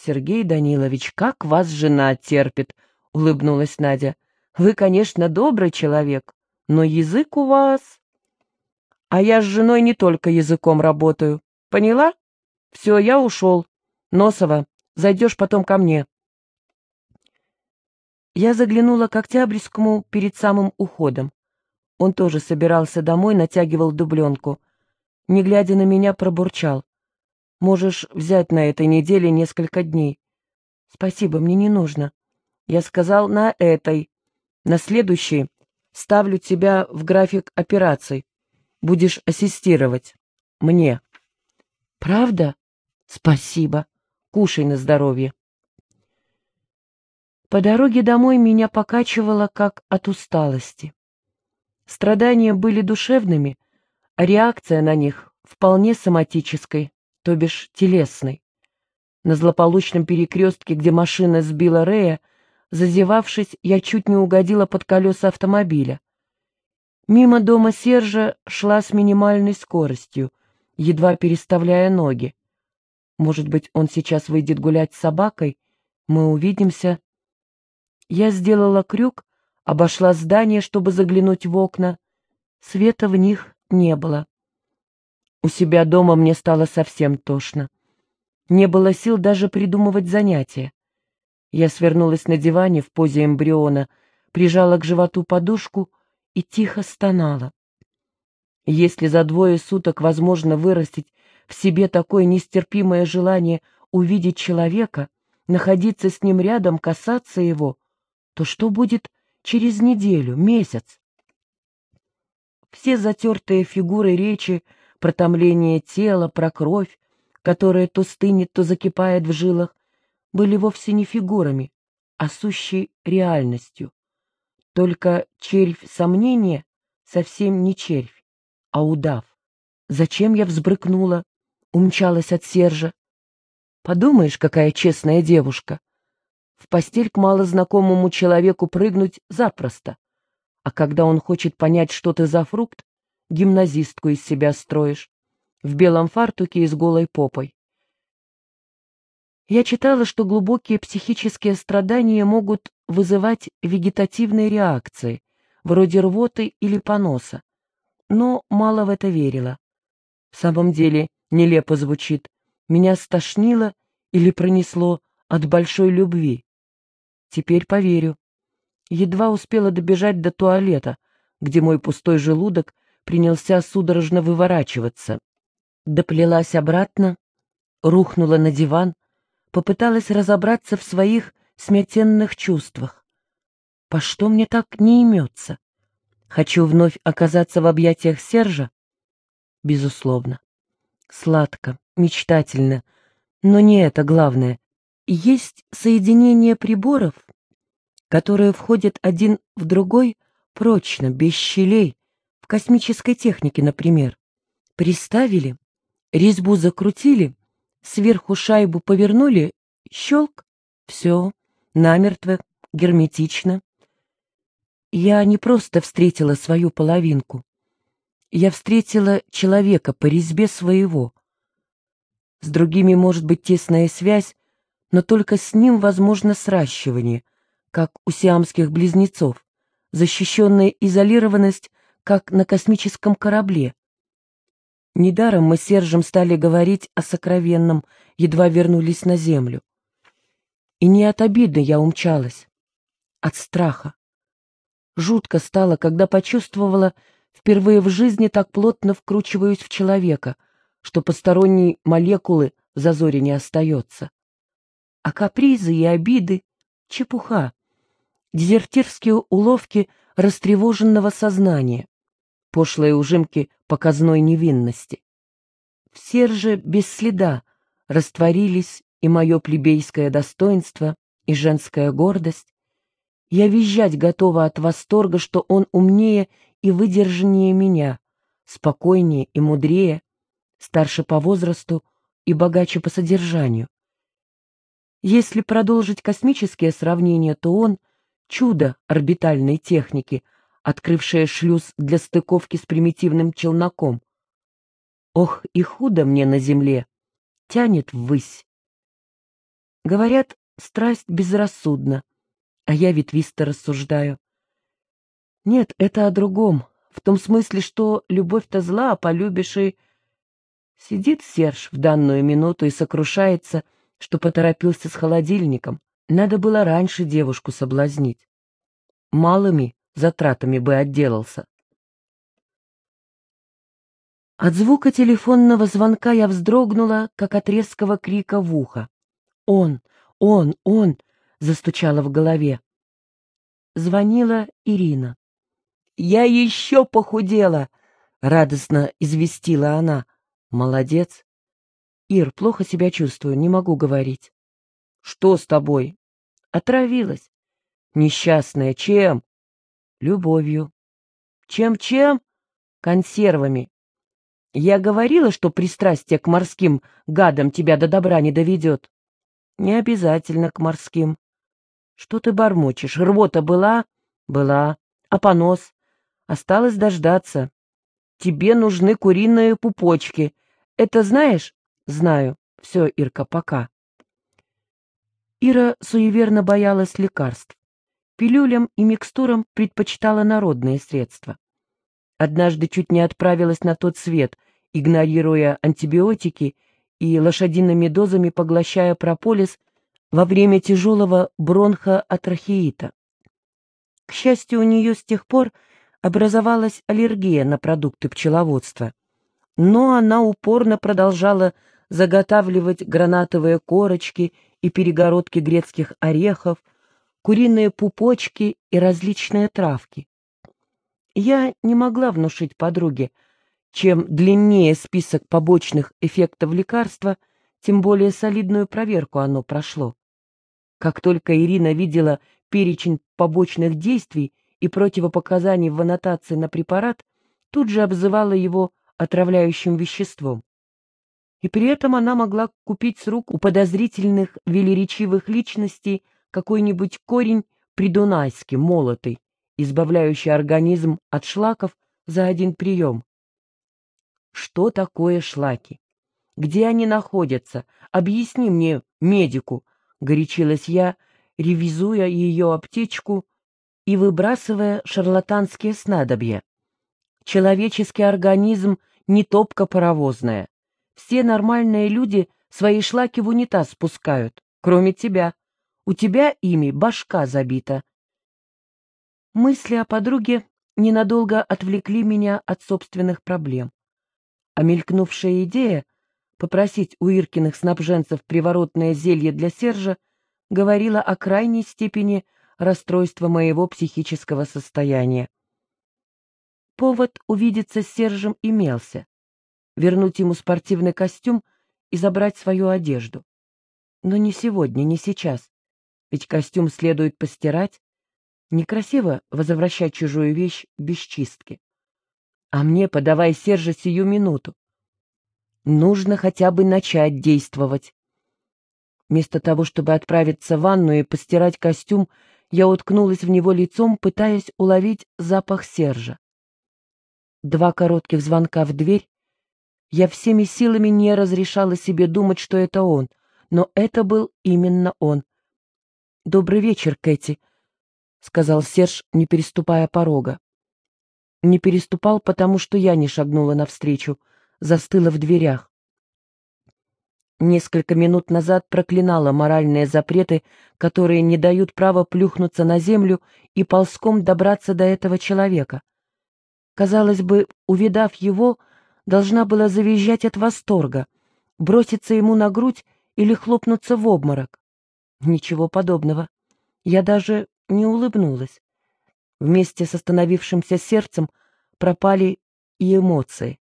Сергей Данилович, как вас жена терпит, улыбнулась Надя. Вы, конечно, добрый человек, но язык у вас... А я с женой не только языком работаю. Поняла? Все, я ушел. Носова, зайдешь потом ко мне. Я заглянула к Октябрьскому перед самым уходом. Он тоже собирался домой, натягивал дубленку. Не глядя на меня, пробурчал. «Можешь взять на этой неделе несколько дней». «Спасибо, мне не нужно». Я сказал «на этой». На следующей ставлю тебя в график операций. Будешь ассистировать. Мне. Правда? Спасибо. Кушай на здоровье. По дороге домой меня покачивало, как от усталости. Страдания были душевными, а реакция на них вполне соматической, то бишь телесной. На злополучном перекрестке, где машина сбила Рея, зазевавшись, я чуть не угодила под колеса автомобиля. Мимо дома Сержа шла с минимальной скоростью, едва переставляя ноги. Может быть, он сейчас выйдет гулять с собакой? Мы увидимся. Я сделала крюк, обошла здание, чтобы заглянуть в окна. Света в них не было. У себя дома мне стало совсем тошно. Не было сил даже придумывать занятия. Я свернулась на диване в позе эмбриона, прижала к животу подушку и тихо стонала. Если за двое суток возможно вырастить в себе такое нестерпимое желание увидеть человека, находиться с ним рядом, касаться его, то что будет через неделю, месяц? Все затертые фигуры речи, про томление тела, про кровь, которая то стынет, то закипает в жилах, были вовсе не фигурами, а сущей реальностью. Только червь сомнения совсем не червь, а удав. Зачем я взбрыкнула, умчалась от Сержа? Подумаешь, какая честная девушка. В постель к малознакомому человеку прыгнуть запросто. А когда он хочет понять, что ты за фрукт, гимназистку из себя строишь, в белом фартуке и с голой попой. Я читала, что глубокие психические страдания могут вызывать вегетативные реакции, вроде рвоты или поноса, но мало в это верила. В самом деле нелепо звучит. Меня стошнило или пронесло от большой любви. Теперь поверю. Едва успела добежать до туалета, где мой пустой желудок принялся судорожно выворачиваться. Доплелась обратно, рухнула на диван, попыталась разобраться в своих смятенных чувствах. По что мне так не имется? Хочу вновь оказаться в объятиях Сержа? Безусловно. Сладко, мечтательно, но не это главное. Есть соединение приборов, которые входят один в другой прочно, без щелей, космической технике, например. Приставили, резьбу закрутили, сверху шайбу повернули, щелк, все, намертво, герметично. Я не просто встретила свою половинку. Я встретила человека по резьбе своего. С другими может быть тесная связь, но только с ним возможно сращивание, как у сиамских близнецов, защищенная изолированность, как на космическом корабле. Недаром мы с Сержем стали говорить о сокровенном, едва вернулись на землю. И не от обиды я умчалась, от страха. Жутко стало, когда почувствовала, впервые в жизни так плотно вкручиваюсь в человека, что посторонней молекулы в зазоре не остается. А капризы и обиды — чепуха, дезертирские уловки растревоженного сознания пошлые ужимки показной невинности. Все же без следа растворились и мое плебейское достоинство, и женская гордость. Я визжать готова от восторга, что он умнее и выдержаннее меня, спокойнее и мудрее, старше по возрасту и богаче по содержанию. Если продолжить космические сравнения, то он — чудо орбитальной техники — открывшая шлюз для стыковки с примитивным челноком. Ох, и худо мне на земле, тянет ввысь. Говорят, страсть безрассудна, а я ветвисто рассуждаю. Нет, это о другом, в том смысле, что любовь-то зла, а полюбишь и... Сидит Серж в данную минуту и сокрушается, что поторопился с холодильником. Надо было раньше девушку соблазнить. Малыми затратами бы отделался. От звука телефонного звонка я вздрогнула, как от резкого крика в ухо. «Он! Он! Он!» — застучала в голове. Звонила Ирина. «Я еще похудела!» — радостно известила она. «Молодец!» «Ир, плохо себя чувствую, не могу говорить». «Что с тобой?» «Отравилась». «Несчастная, чем?» «Любовью». «Чем-чем?» «Консервами». Я говорила, что пристрастие к морским гадам тебя до добра не доведет. Не обязательно к морским. Что ты бормочешь? Рвота была? Была. А понос? Осталось дождаться. Тебе нужны куриные пупочки. Это знаешь? Знаю. Все, Ирка, пока. Ира суеверно боялась лекарств. Пилюлям и микстурам предпочитала народные средства. Однажды чуть не отправилась на тот свет, игнорируя антибиотики и лошадиными дозами поглощая прополис во время тяжелого бронхоатрахеита. К счастью, у нее с тех пор образовалась аллергия на продукты пчеловодства, но она упорно продолжала заготавливать гранатовые корочки и перегородки грецких орехов, куриные пупочки и различные травки. Я не могла внушить подруге, чем длиннее список побочных эффектов лекарства, тем более солидную проверку оно прошло. Как только Ирина видела перечень побочных действий и противопоказаний в аннотации на препарат, тут же обзывала его отравляющим веществом. И при этом она могла купить с рук у подозрительных велеречивых личностей какой-нибудь корень придунайский, молотый, избавляющий организм от шлаков за один прием. Что такое шлаки? Где они находятся? Объясни мне, медику, — горячилась я, ревизуя ее аптечку и выбрасывая шарлатанские снадобья. Человеческий организм не топка паровозная. Все нормальные люди свои шлаки в унитаз спускают, кроме тебя. У тебя ими башка забита, Мысли о подруге ненадолго отвлекли меня от собственных проблем. А мелькнувшая идея попросить у Иркиных снабженцев приворотное зелье для Сержа говорила о крайней степени расстройства моего психического состояния. Повод увидеться с Сержем имелся. Вернуть ему спортивный костюм и забрать свою одежду. Но не сегодня, не сейчас. Ведь костюм следует постирать, Некрасиво возвращать чужую вещь без чистки. А мне подавай Сержа сию минуту. Нужно хотя бы начать действовать. Вместо того, чтобы отправиться в ванну и постирать костюм, я уткнулась в него лицом, пытаясь уловить запах Сержа. Два коротких звонка в дверь. Я всеми силами не разрешала себе думать, что это он, но это был именно он. «Добрый вечер, Кэти», — сказал Серж, не переступая порога. Не переступал, потому что я не шагнула навстречу, застыла в дверях. Несколько минут назад проклинала моральные запреты, которые не дают права плюхнуться на землю и ползком добраться до этого человека. Казалось бы, увидав его, должна была завизжать от восторга, броситься ему на грудь или хлопнуться в обморок. Ничего подобного. Я даже не улыбнулась. Вместе с остановившимся сердцем пропали и эмоции.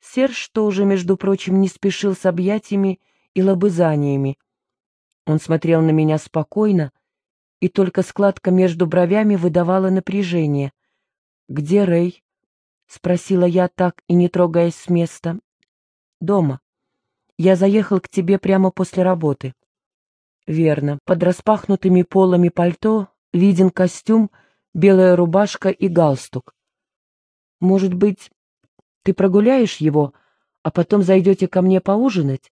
Серж тоже, между прочим, не спешил с объятиями и лобызаниями. Он смотрел на меня спокойно, и только складка между бровями выдавала напряжение. «Где Рэй?» — спросила я так и не трогаясь с места. «Дома. Я заехал к тебе прямо после работы». Верно, под распахнутыми полами пальто виден костюм, белая рубашка и галстук. Может быть, ты прогуляешь его, а потом зайдете ко мне поужинать?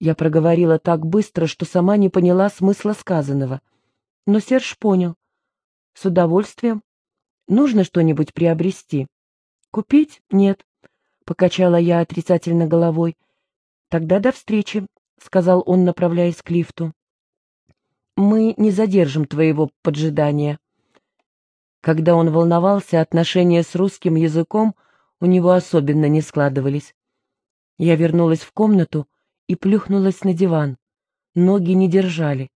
Я проговорила так быстро, что сама не поняла смысла сказанного. Но Серж понял. С удовольствием. Нужно что-нибудь приобрести. Купить? Нет. Покачала я отрицательно головой. Тогда до встречи, сказал он, направляясь к лифту. Мы не задержим твоего поджидания. Когда он волновался, отношения с русским языком у него особенно не складывались. Я вернулась в комнату и плюхнулась на диван. Ноги не держали.